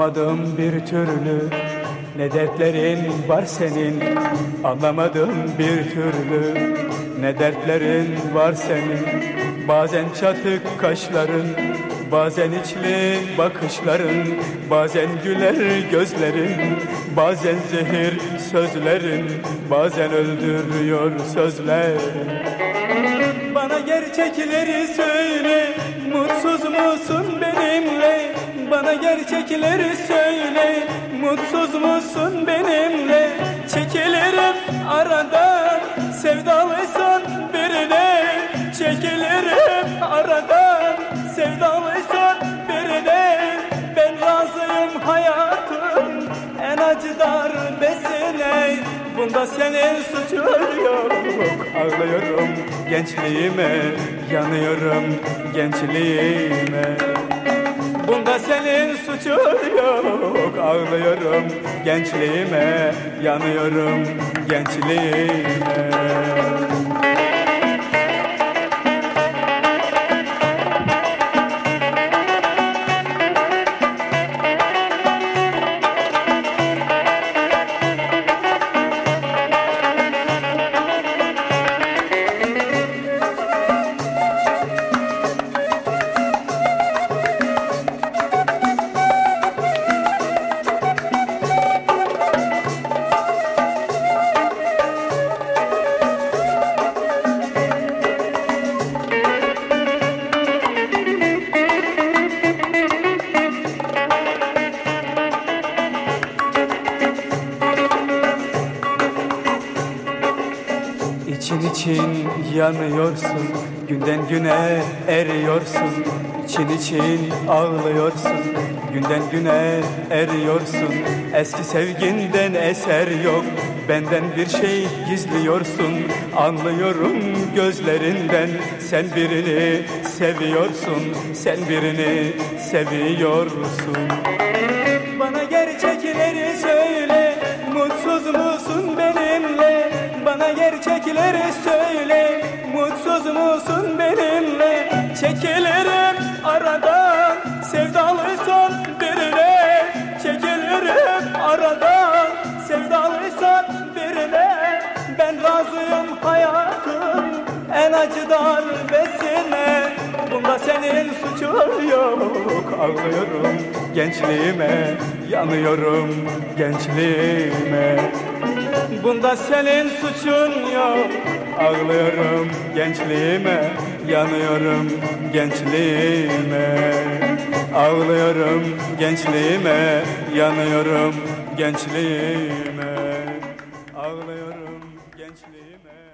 Anlamadım bir türlü. Ne dertlerin var senin Anlamadım bir türlü. Ne dertlerin var senin Bazen çatık kaşların Bazen içli bakışların Bazen güler gözlerin Bazen zehir sözlerin Bazen öldürüyor sözler. Bana gerçekleri söyle Mutsuz musun benimle Bana gerçekleri söyle. Mutsuz musun benimle? Çekilirim aradan. Sevdalıysan birine. Çekilirim aradan. Sevdalıysan birine. Ben razıyım hayatın En acı darbesine Bunda senin suçun yok. Ağlıyorum gençliğime Yanıyorum gençliğime Bunda senin suçun yok. Ağlıyorum gençliğime Yanıyorum gençliğime İçin için yanıyorsun Günden güne eriyorsun. İçin için ağlıyorsun Günden güne eriyorsun. Eski sevginden eser yok Benden bir şey gizliyorsun. Anlıyorum gözlerinden Sen birini seviyorsun. Sen birini seviyorsun acı darbesine Bunda senin suçun yok. Ağlıyorum gençliğime Yanıyorum gençliğime. Bunda senin suçun yok. Ağlıyorum gençliğime Yanıyorum gençliğime. Ağlıyorum gençliğime Yanıyorum gençliğime. Ağlıyorum gençliğime.